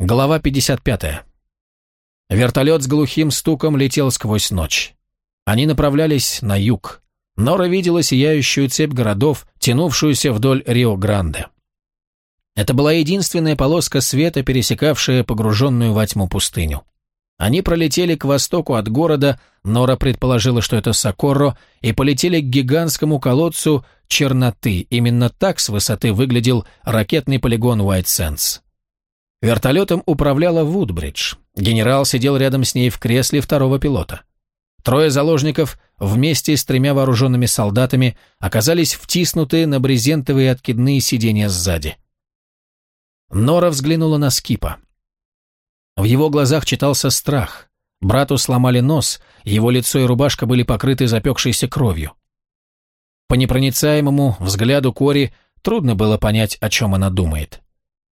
Глава 55. Вертолет с глухим стуком летел сквозь ночь. Они направлялись на юг. Нора видела сияющую цепь городов, тянувшуюся вдоль Рио-Гранде. Это была единственная полоска света, пересекавшая погруженную во тьму пустыню. Они пролетели к востоку от города, Нора предположила, что это Сокорро, и полетели к гигантскому колодцу черноты. Именно так с высоты выглядел ракетный полигон Уайт Сенс. Вертолетом управляла Вудбридж. Генерал сидел рядом с ней в кресле второго пилота. Трое заложников вместе с тремя вооруженными солдатами оказались втиснуты на брезентовые откидные сиденья сзади. Нора взглянула на Скипа. В его глазах читался страх. Брату сломали нос, его лицо и рубашка были покрыты запекшейся кровью. По непроницаемому взгляду Кори трудно было понять, о чем она думает.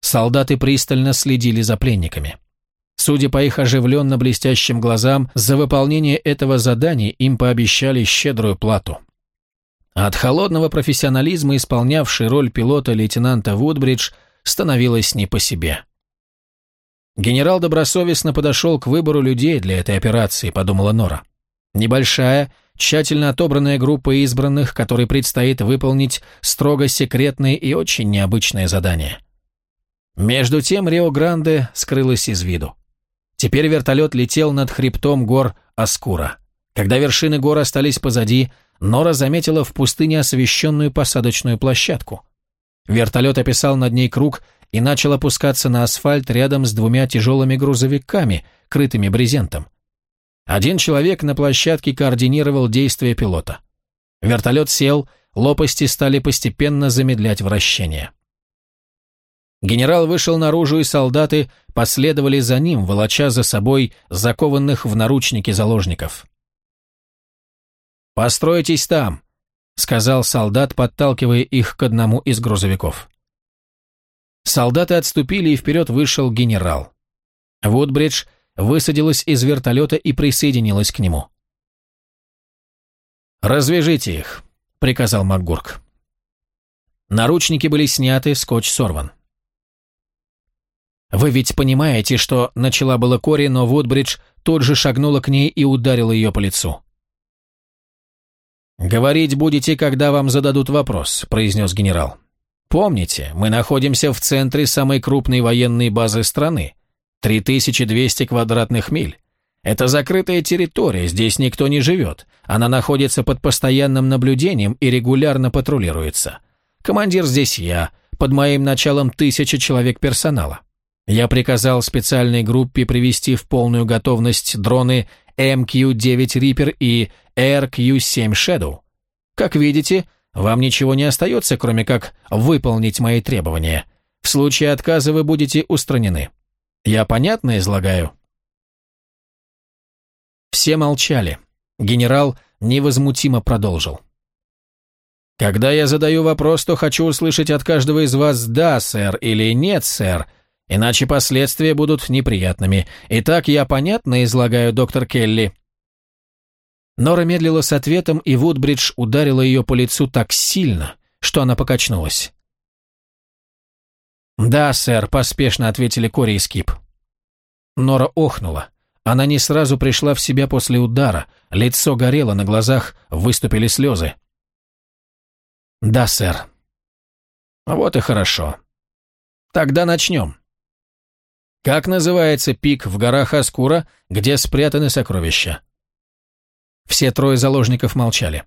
Солдаты пристально следили за пленниками. Судя по их оживленно блестящим глазам, за выполнение этого задания им пообещали щедрую плату. От холодного профессионализма, исполнявшей роль пилота лейтенанта Вудбридж, становилось не по себе. Генерал добросовестно подошел к выбору людей для этой операции, подумала Нора. Небольшая, тщательно отобранная группа избранных, которой предстоит выполнить строго секретное и очень необычное задание. Между тем Рио-Гранде скрылось из виду. Теперь вертолет летел над хребтом гор Аскура. Когда вершины гор остались позади, Нора заметила в пустыне освещенную посадочную площадку. Вертолет описал над ней круг и начал опускаться на асфальт рядом с двумя тяжелыми грузовиками, крытыми брезентом. Один человек на площадке координировал действия пилота. Вертолет сел, лопасти стали постепенно замедлять вращение. Генерал вышел наружу, и солдаты последовали за ним, волоча за собой закованных в наручники заложников. «Постройтесь там», — сказал солдат, подталкивая их к одному из грузовиков. Солдаты отступили, и вперед вышел генерал. Вудбридж высадилась из вертолета и присоединилась к нему. «Развяжите их», — приказал МакГурк. Наручники были сняты, скотч сорван. «Вы ведь понимаете, что начала было Кори, но Вудбридж тут же шагнула к ней и ударила ее по лицу». «Говорить будете, когда вам зададут вопрос», – произнес генерал. «Помните, мы находимся в центре самой крупной военной базы страны. 3200 квадратных миль. Это закрытая территория, здесь никто не живет. Она находится под постоянным наблюдением и регулярно патрулируется. Командир здесь я, под моим началом тысяча человек персонала. Я приказал специальной группе привести в полную готовность дроны MQ-9 Reaper и RQ-7 Shadow. Как видите, вам ничего не остается, кроме как выполнить мои требования. В случае отказа вы будете устранены. Я понятно излагаю?» Все молчали. Генерал невозмутимо продолжил. «Когда я задаю вопрос, то хочу услышать от каждого из вас «да, сэр» или «нет, сэр», Иначе последствия будут неприятными. Итак, я понятно излагаю, доктор Келли?» Нора медлила с ответом, и Вудбридж ударила ее по лицу так сильно, что она покачнулась. «Да, сэр», — поспешно ответили Кори и Скип. Нора охнула. Она не сразу пришла в себя после удара, лицо горело, на глазах выступили слезы. «Да, сэр». «Вот и хорошо. Тогда начнем». Как называется пик в горах Аскура, где спрятаны сокровища? Все трое заложников молчали.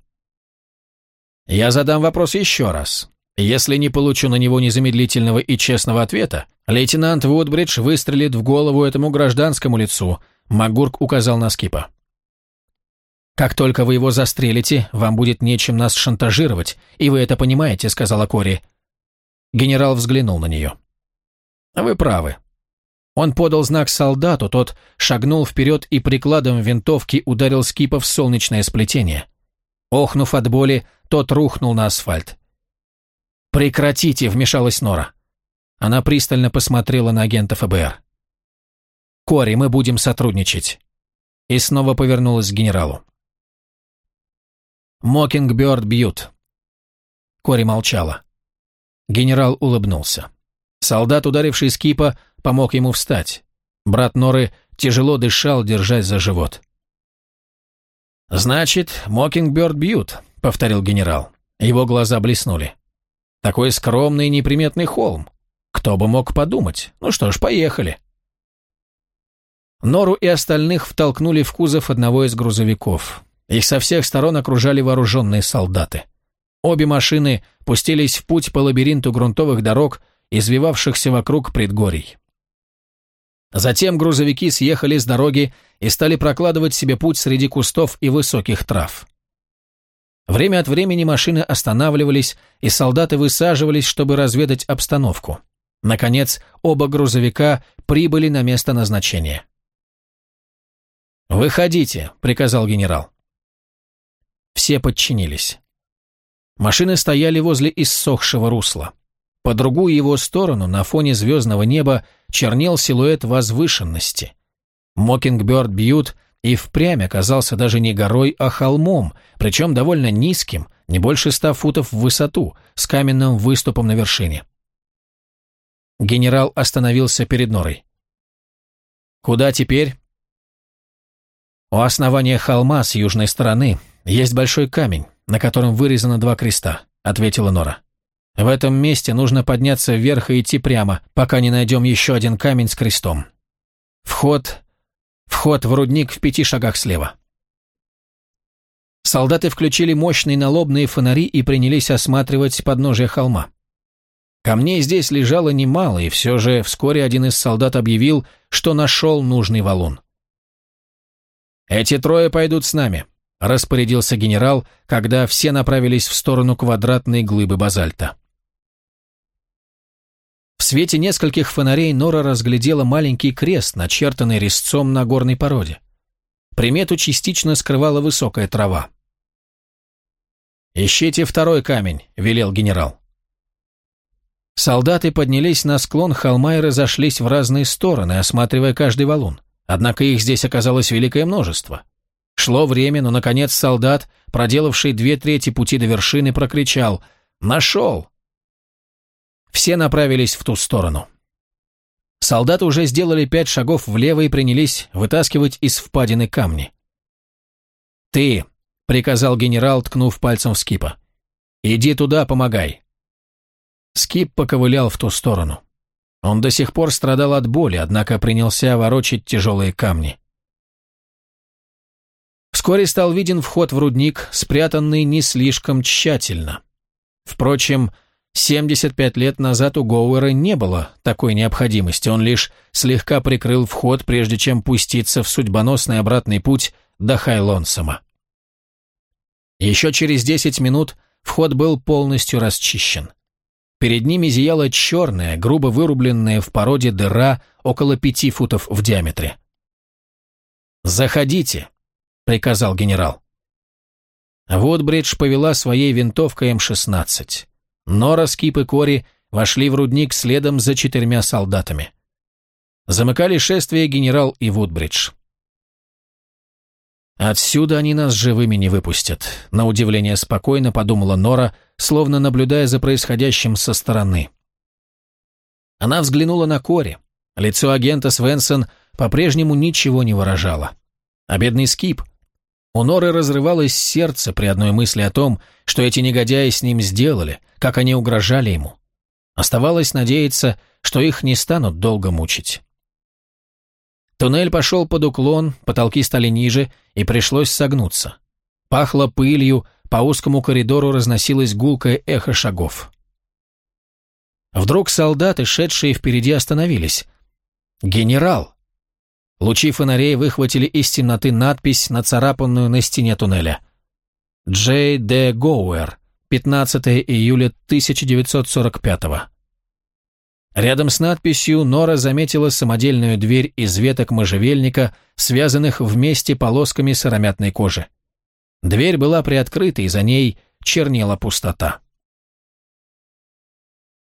Я задам вопрос еще раз. Если не получу на него незамедлительного и честного ответа, лейтенант Вудбридж выстрелит в голову этому гражданскому лицу, Магурк указал на Скипа. «Как только вы его застрелите, вам будет нечем нас шантажировать, и вы это понимаете», — сказала Кори. Генерал взглянул на нее. «Вы правы. Он подал знак солдату, тот шагнул вперед и прикладом винтовки ударил Скипа в солнечное сплетение. Охнув от боли, тот рухнул на асфальт. «Прекратите!» — вмешалась Нора. Она пристально посмотрела на агента ФБР. «Кори, мы будем сотрудничать». И снова повернулась к генералу. «Мокингбёрд бьют». Кори молчала. Генерал улыбнулся. Солдат, ударивший Скипа, помог ему встать. Брат Норы тяжело дышал, держась за живот. «Значит, Мокингберд бьют», — повторил генерал. Его глаза блеснули. «Такой скромный и неприметный холм. Кто бы мог подумать? Ну что ж, поехали». Нору и остальных втолкнули в кузов одного из грузовиков. Их со всех сторон окружали вооруженные солдаты. Обе машины пустились в путь по лабиринту грунтовых дорог, извивавшихся вокруг предгорий. Затем грузовики съехали с дороги и стали прокладывать себе путь среди кустов и высоких трав. Время от времени машины останавливались, и солдаты высаживались, чтобы разведать обстановку. Наконец, оба грузовика прибыли на место назначения. «Выходите», — приказал генерал. Все подчинились. Машины стояли возле иссохшего русла. По другую его сторону, на фоне звездного неба, чернел силуэт возвышенности. Мокингберд Бьют и впрямь оказался даже не горой, а холмом, причем довольно низким, не больше ста футов в высоту, с каменным выступом на вершине. Генерал остановился перед норой. «Куда теперь?» У основания холма с южной стороны есть большой камень, на котором вырезано два креста», — ответила Нора. «В этом месте нужно подняться вверх и идти прямо, пока не найдем еще один камень с крестом. Вход... Вход в рудник в пяти шагах слева». Солдаты включили мощные налобные фонари и принялись осматривать подножие холма. Камней здесь лежало немало, и все же вскоре один из солдат объявил, что нашел нужный валун. «Эти трое пойдут с нами», – распорядился генерал, когда все направились в сторону квадратной глыбы базальта. Свете нескольких фонарей Нора разглядела маленький крест, начертанный резцом на горной породе. Примету частично скрывала высокая трава. «Ищите второй камень», – велел генерал. Солдаты поднялись на склон холма и разошлись в разные стороны, осматривая каждый валун. Однако их здесь оказалось великое множество. Шло время, но, наконец, солдат, проделавший две трети пути до вершины, прокричал «Нашел!». Все направились в ту сторону. Солдаты уже сделали пять шагов влево и принялись вытаскивать из впадины камни. «Ты», — приказал генерал, ткнув пальцем в Скипа, — «иди туда, помогай». Скип поковылял в ту сторону. Он до сих пор страдал от боли, однако принялся ворочать тяжелые камни. Вскоре стал виден вход в рудник, спрятанный не слишком тщательно. Впрочем, 75 лет назад у Гоуэра не было такой необходимости, он лишь слегка прикрыл вход, прежде чем пуститься в судьбоносный обратный путь до Хайлонсома. Еще через 10 минут вход был полностью расчищен. Перед ними зияла черная, грубо вырубленная в породе дыра около пяти футов в диаметре. «Заходите», — приказал генерал. Вудбридж повела своей винтовкой М-16. Нора, Скип и Кори вошли в рудник следом за четырьмя солдатами. Замыкали шествие генерал и Вудбридж. «Отсюда они нас живыми не выпустят», — на удивление спокойно подумала Нора, словно наблюдая за происходящим со стороны. Она взглянула на Кори. Лицо агента Свенсон по-прежнему ничего не выражало. А бедный Скип. У Норы разрывалось сердце при одной мысли о том, что эти негодяи с ним сделали, как они угрожали ему. Оставалось надеяться, что их не станут долго мучить. Туннель пошел под уклон, потолки стали ниже, и пришлось согнуться. Пахло пылью, по узкому коридору разносилось гулкое эхо шагов. Вдруг солдаты, шедшие впереди, остановились. «Генерал!» Лучи фонарей выхватили из темноты надпись, нацарапанную на стене туннеля. «Джей Д. Гоуэр, 15 июля 1945 -го. Рядом с надписью Нора заметила самодельную дверь из веток можжевельника, связанных вместе полосками сыромятной кожи. Дверь была приоткрыта, и за ней чернела пустота.